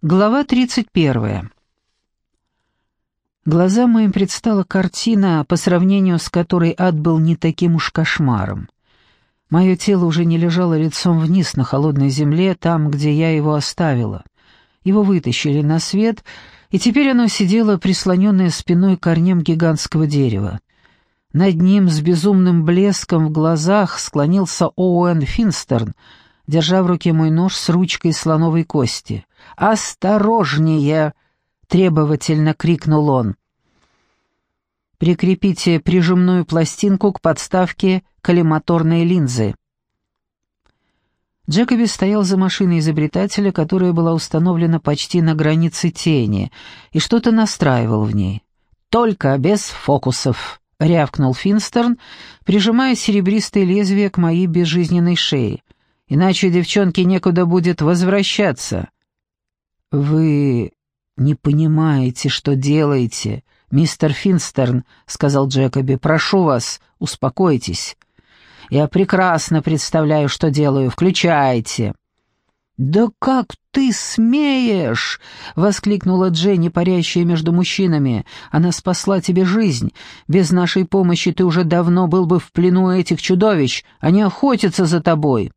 Глава 31. Глазам моим предстала картина, по сравнению с которой ад был не таким уж кошмаром. Мое тело уже не лежало лицом вниз на холодной земле, там, где я его оставила. Его вытащили на свет, и теперь оно сидело, прислоненное спиной к корням гигантского дерева. Над ним с безумным блеском в глазах склонился Оуэн Финстерн — держа в руке мой нож с ручкой слоновой кости. «Осторожнее!» — требовательно крикнул он. «Прикрепите прижимную пластинку к подставке коллиматорной линзы». Джекоби стоял за машиной изобретателя, которая была установлена почти на границе тени, и что-то настраивал в ней. «Только без фокусов», — рявкнул Финстерн, прижимая серебристое лезвие к моей безжизненной шее иначе девчонке некуда будет возвращаться». «Вы не понимаете, что делаете, мистер Финстерн», — сказал Джекоби. «Прошу вас, успокойтесь. Я прекрасно представляю, что делаю. Включайте». «Да как ты смеешь!» — воскликнула Дженни, парящая между мужчинами. «Она спасла тебе жизнь. Без нашей помощи ты уже давно был бы в плену этих чудовищ. Они охотятся за тобой».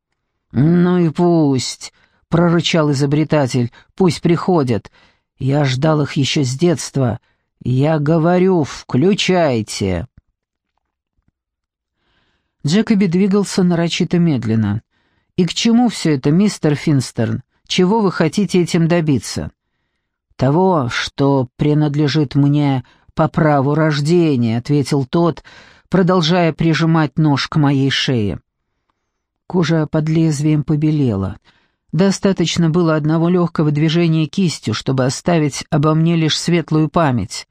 «Ну и пусть», — прорычал изобретатель, — «пусть приходят. Я ждал их еще с детства. Я говорю, включайте». Джекоби двигался нарочито медленно. «И к чему все это, мистер Финстерн? Чего вы хотите этим добиться?» «Того, что принадлежит мне по праву рождения», — ответил тот, продолжая прижимать нож к моей шее. Кожа под лезвием побелела. Достаточно было одного легкого движения кистью, чтобы оставить обо мне лишь светлую память.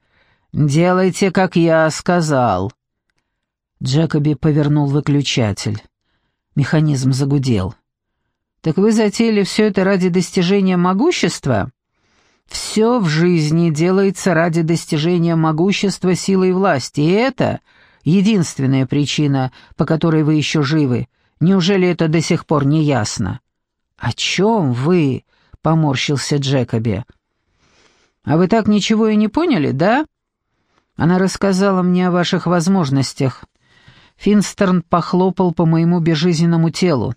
«Делайте, как я сказал». Джекоби повернул выключатель. Механизм загудел. «Так вы затеяли все это ради достижения могущества?» «Все в жизни делается ради достижения могущества, силы и власти, и это единственная причина, по которой вы еще живы. Неужели это до сих пор не ясно?» «О чем вы?» — поморщился Джекоби. «А вы так ничего и не поняли, да?» Она рассказала мне о ваших возможностях. Финстерн похлопал по моему безжизненному телу.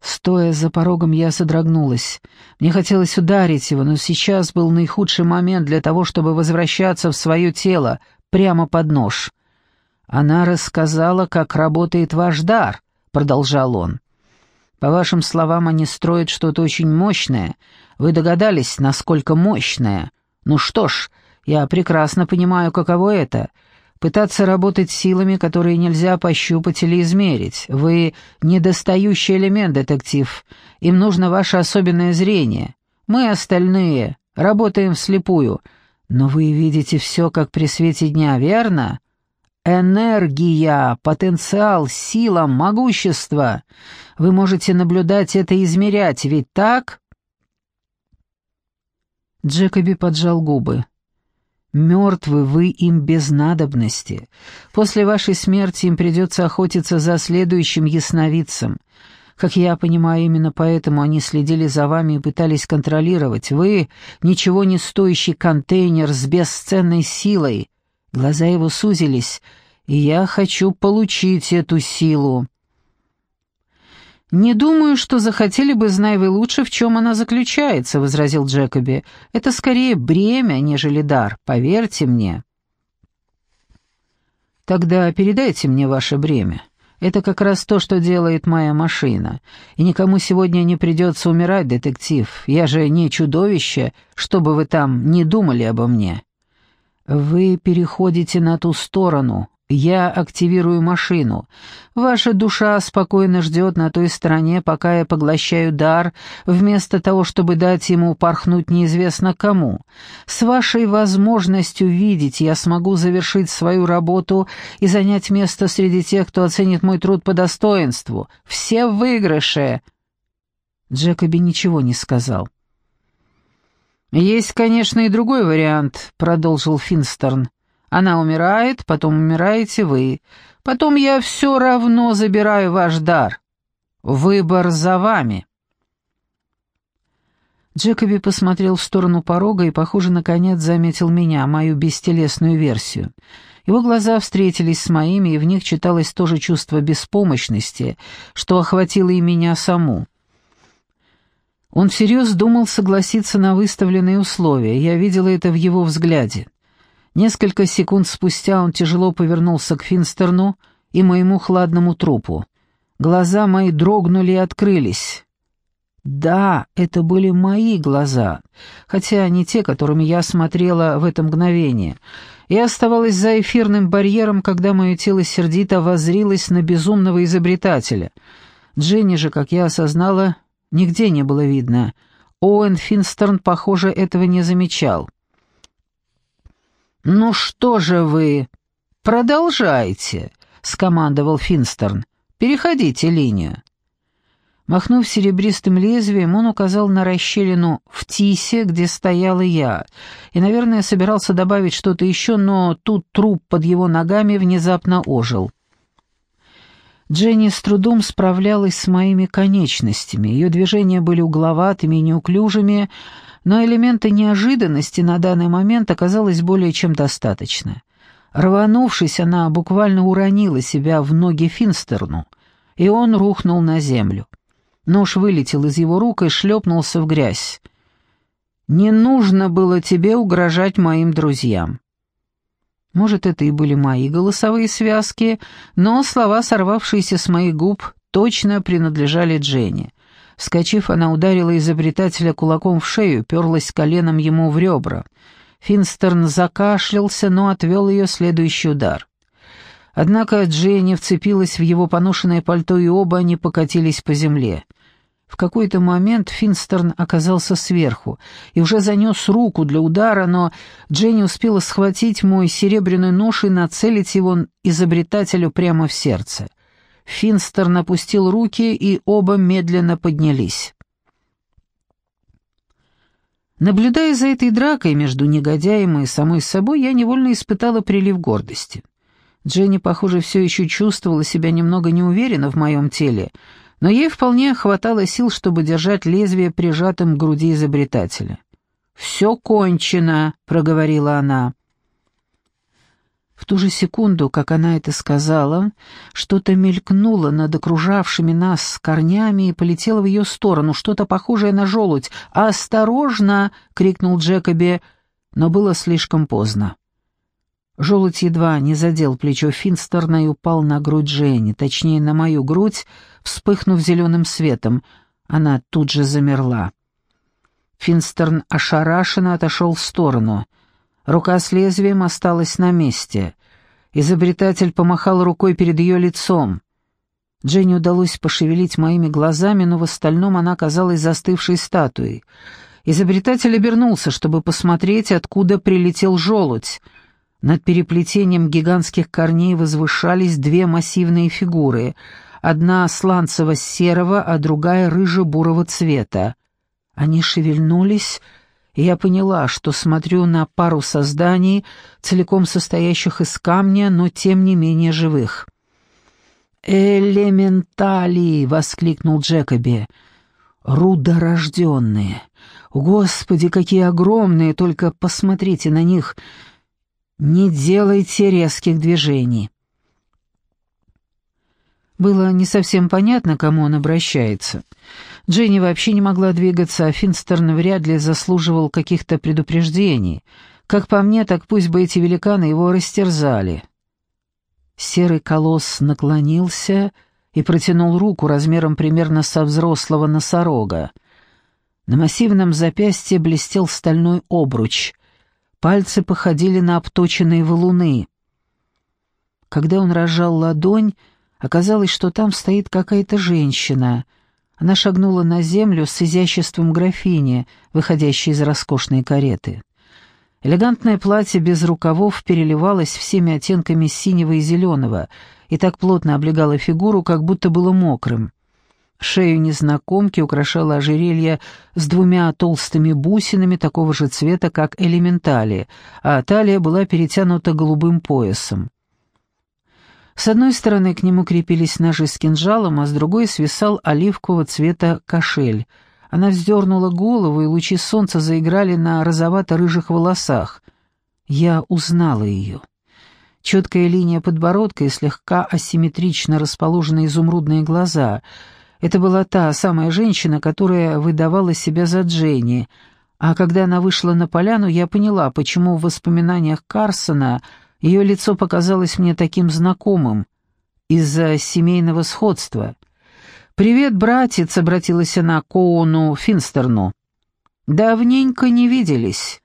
Стоя за порогом, я содрогнулась. Мне хотелось ударить его, но сейчас был наихудший момент для того, чтобы возвращаться в свое тело, прямо под нож. Она рассказала, как работает ваш дар продолжал он. «По вашим словам, они строят что-то очень мощное. Вы догадались, насколько мощное? Ну что ж, я прекрасно понимаю, каково это — пытаться работать силами, которые нельзя пощупать или измерить. Вы недостающий элемент, детектив. Им нужно ваше особенное зрение. Мы остальные работаем вслепую. Но вы видите все как при свете дня, верно? Энергия, потенциал, сила, могущество. Вы можете наблюдать это и измерять, ведь так? Джекоби поджал губы. Мертвы вы им без надобности. После вашей смерти им придется охотиться за следующим ясновидцем. Как я понимаю, именно поэтому они следили за вами и пытались контролировать. Вы — ничего не стоящий контейнер с бесценной силой, Глаза его сузились, и я хочу получить эту силу. «Не думаю, что захотели бы, знай вы лучше, в чем она заключается», — возразил Джекоби. «Это скорее бремя, нежели дар, поверьте мне». «Тогда передайте мне ваше бремя. Это как раз то, что делает моя машина. И никому сегодня не придется умирать, детектив. Я же не чудовище, чтобы вы там не думали обо мне». «Вы переходите на ту сторону. Я активирую машину. Ваша душа спокойно ждет на той стороне, пока я поглощаю дар, вместо того, чтобы дать ему порхнуть неизвестно кому. С вашей возможностью видеть я смогу завершить свою работу и занять место среди тех, кто оценит мой труд по достоинству. Все выигрыши!» Джекоби ничего не сказал. «Есть, конечно, и другой вариант», — продолжил Финстерн. «Она умирает, потом умираете вы. Потом я все равно забираю ваш дар. Выбор за вами». Джекоби посмотрел в сторону порога и, похоже, наконец заметил меня, мою бестелесную версию. Его глаза встретились с моими, и в них читалось то же чувство беспомощности, что охватило и меня саму. Он всерьез думал согласиться на выставленные условия, я видела это в его взгляде. Несколько секунд спустя он тяжело повернулся к Финстерну и моему хладному трупу. Глаза мои дрогнули и открылись. Да, это были мои глаза, хотя не те, которыми я смотрела в это мгновение. Я оставалась за эфирным барьером, когда мое тело сердито воззрилось на безумного изобретателя. Дженни же, как я осознала, нигде не было видно. Оуэн Финстерн, похоже, этого не замечал. «Ну что же вы? Продолжайте», — скомандовал Финстерн. «Переходите линию». Махнув серебристым лезвием, он указал на расщелину в тисе, где стояла я, и, наверное, собирался добавить что-то еще, но тут труп под его ногами внезапно ожил. Дженни с трудом справлялась с моими конечностями, ее движения были угловатыми и неуклюжими, но элемента неожиданности на данный момент оказалось более чем достаточно. Рванувшись, она буквально уронила себя в ноги Финстерну, и он рухнул на землю. Нож вылетел из его рук и шлепнулся в грязь. «Не нужно было тебе угрожать моим друзьям». Может, это и были мои голосовые связки, но слова, сорвавшиеся с моих губ, точно принадлежали Дженни. Вскочив, она ударила изобретателя кулаком в шею, перлась коленом ему в ребра. Финстерн закашлялся, но отвел ее следующий удар. Однако Дженни вцепилась в его поношенное пальто, и оба они покатились по земле. В какой-то момент Финстерн оказался сверху и уже занес руку для удара, но Дженни успела схватить мой серебряный нож и нацелить его изобретателю прямо в сердце. Финстерн опустил руки, и оба медленно поднялись. Наблюдая за этой дракой между негодяем и самой собой, я невольно испытала прилив гордости. Дженни, похоже, все еще чувствовала себя немного неуверенно в моем теле, но ей вполне хватало сил, чтобы держать лезвие прижатым к груди изобретателя. «Все кончено», — проговорила она. В ту же секунду, как она это сказала, что-то мелькнуло над окружавшими нас корнями и полетело в ее сторону, что-то похожее на желудь. «Осторожно!» — крикнул Джекоби, но было слишком поздно. Желудь едва не задел плечо Финстерна и упал на грудь Дженни, точнее, на мою грудь, вспыхнув зеленым светом. Она тут же замерла. Финстерн ошарашенно отошел в сторону. Рука с лезвием осталась на месте. Изобретатель помахал рукой перед ее лицом. Дженни удалось пошевелить моими глазами, но в остальном она казалась застывшей статуей. Изобретатель обернулся, чтобы посмотреть, откуда прилетел желудь — над переплетением гигантских корней возвышались две массивные фигуры, одна сланцево-серого, а другая рыже-бурого цвета. Они шевельнулись, и я поняла, что смотрю на пару созданий, целиком состоящих из камня, но тем не менее живых. «Элементали!» — воскликнул Джекоби. «Рудорожденные! Господи, какие огромные! Только посмотрите на них!» Не делайте резких движений. Было не совсем понятно, кому он обращается. Дженни вообще не могла двигаться, а Финстерн вряд ли заслуживал каких-то предупреждений. Как по мне, так пусть бы эти великаны его растерзали. Серый колосс наклонился и протянул руку размером примерно со взрослого носорога. На массивном запястье блестел стальной обруч — Пальцы походили на обточенные валуны. Когда он разжал ладонь, оказалось, что там стоит какая-то женщина. Она шагнула на землю с изяществом графини, выходящей из роскошной кареты. Элегантное платье без рукавов переливалось всеми оттенками синего и зеленого и так плотно облегало фигуру, как будто было мокрым. Шею незнакомки украшало ожерелье с двумя толстыми бусинами такого же цвета, как элементали, а талия была перетянута голубым поясом. С одной стороны к нему крепились ножи с кинжалом, а с другой свисал оливкового цвета кошель, Она вздернула голову, и лучи солнца заиграли на розовато-рыжих волосах. Я узнала ее. Четкая линия подбородка и слегка асимметрично расположенные изумрудные глаза. Это была та самая женщина, которая выдавала себя за Дженни. А когда она вышла на поляну, я поняла, почему в воспоминаниях Карсона ее лицо показалось мне таким знакомым. Из-за семейного сходства. «Привет, братец!» — обратилась она к Оуну Финстерну. «Давненько не виделись».